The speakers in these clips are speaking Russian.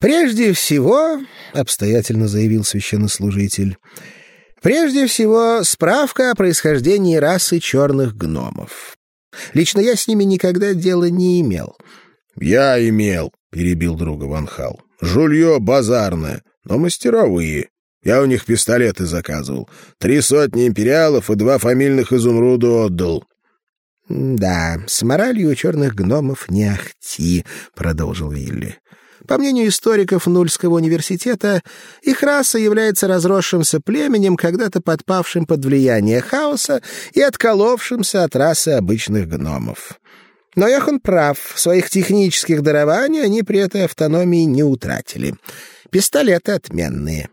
«Прежде всего», — обстоятельно заявил священнослужитель, «прежде всего справка о происхождении расы черных гномов. Лично я с ними никогда дела не имел». «Я имел», — перебил друга Ванхал. «Жулье базарное, но мастеровые. Я у них пистолеты заказывал. Три сотни империалов и два фамильных изумруда отдал». «Да, с моралью у черных гномов не ахти», — продолжил Вилли. По мнению историков Нульского университета, их раса является разросшимся племенем, когда-то подпавшим под влияние хаоса и отколовшимся от расы обычных гномов. Но Йохан прав, своих технических дарований они при этой автономии не утратили. Пистолеты отменные.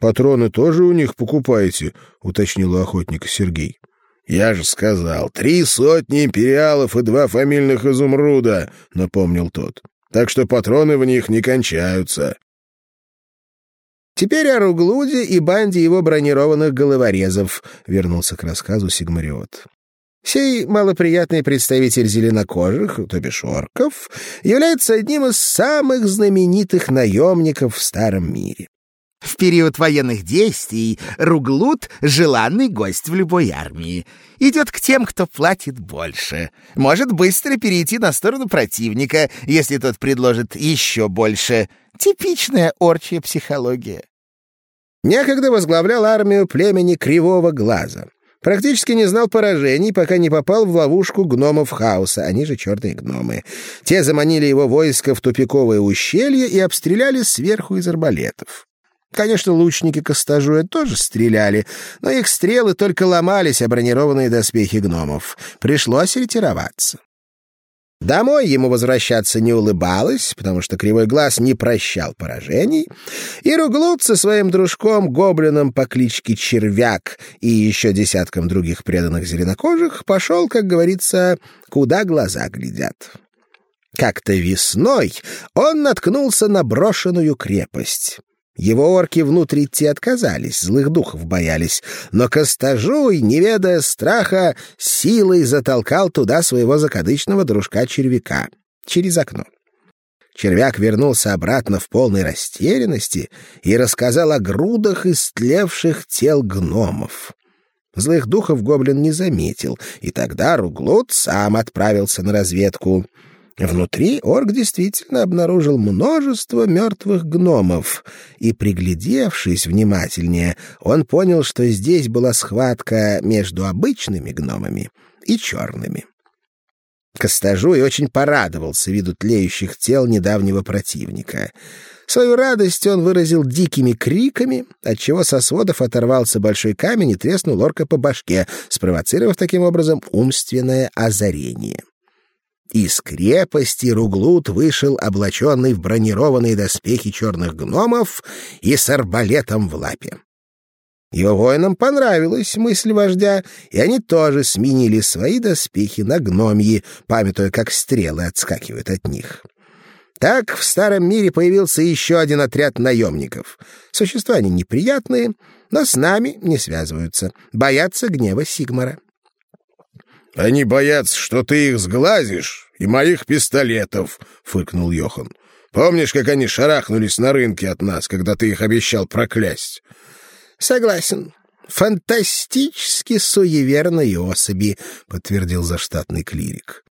«Патроны тоже у них покупаете?» — уточнил у охотника Сергей. «Я же сказал, три сотни империалов и два фамильных изумруда», — напомнил тот. «Так что патроны в них не кончаются». «Теперь о Руглуде и банде его бронированных головорезов», — вернулся к рассказу Сигмариот. Сей малоприятный представитель зеленокожих, то бишь орков, является одним из самых знаменитых наемников в Старом мире. В период военных действий Руглут — желанный гость в любой армии. Идет к тем, кто платит больше. Может быстро перейти на сторону противника, если тот предложит еще больше. Типичная орчья психология. Некогда возглавлял армию племени Кривого Глаза. Практически не знал поражений, пока не попал в ловушку гномов хаоса, они же черные гномы. Те заманили его войско в тупиковое ущелье и обстреляли сверху из арбалетов. Конечно, лучники Костажуя тоже стреляли, но их стрелы только ломались о бронированные доспехи гномов. Пришлось ретироваться. Домой ему возвращаться не улыбалось, потому что Кривой Глаз не прощал поражений, и Руглут со своим дружком-гоблином по кличке Червяк и еще десятком других преданных зеленокожих пошел, как говорится, куда глаза глядят. Как-то весной он наткнулся на брошенную крепость. Его орки внутрь идти отказались, злых духов боялись, но Костажуй, не ведая страха, силой затолкал туда своего закадычного дружка-червяка через окно. Червяк вернулся обратно в полной растерянности и рассказал о грудах истлевших тел гномов. Злых духов гоблин не заметил, и тогда Руглут сам отправился на разведку — Внутри орк действительно обнаружил множество мертвых гномов, и, приглядевшись внимательнее, он понял, что здесь была схватка между обычными гномами и черными. Костажуй очень порадовался виду тлеющих тел недавнего противника. Свою радость он выразил дикими криками, отчего со сводов оторвался большой камень и треснул орка по башке, спровоцировав таким образом умственное озарение. Из крепости Руглут вышел облаченный в бронированные доспехи черных гномов и с арбалетом в лапе. Его воинам понравилась мысль вождя, и они тоже сменили свои доспехи на гномьи, памятуя, как стрелы отскакивают от них. Так в старом мире появился еще один отряд наемников. Существа они неприятные, но с нами не связываются, боятся гнева Сигмара. «Они боятся, что ты их сглазишь, и моих пистолетов», — фыркнул Йохан. «Помнишь, как они шарахнулись на рынке от нас, когда ты их обещал проклясть?» «Согласен. Фантастически суеверные особи», — подтвердил заштатный клирик.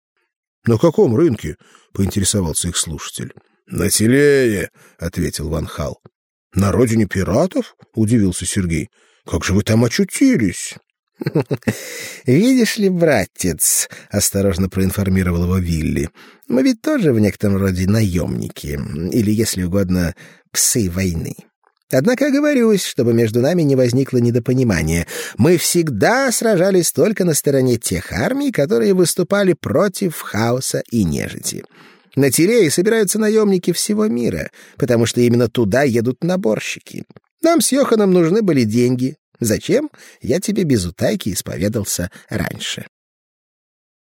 «На каком рынке?» — поинтересовался их слушатель. «На Телее», — ответил Ван Хал. «На родине пиратов?» — удивился Сергей. «Как же вы там очутились?» «Видишь ли, братец», — осторожно проинформировал его Вилли, — «мы ведь тоже в некотором роде наемники, или, если угодно, псы войны. Однако оговорюсь, чтобы между нами не возникло недопонимания. Мы всегда сражались только на стороне тех армий, которые выступали против хаоса и нежити». На Тирее собираются наемники всего мира, потому что именно туда едут наборщики. Нам с Йоханом нужны были деньги, Зачем? Я тебе без утайки исповедался раньше.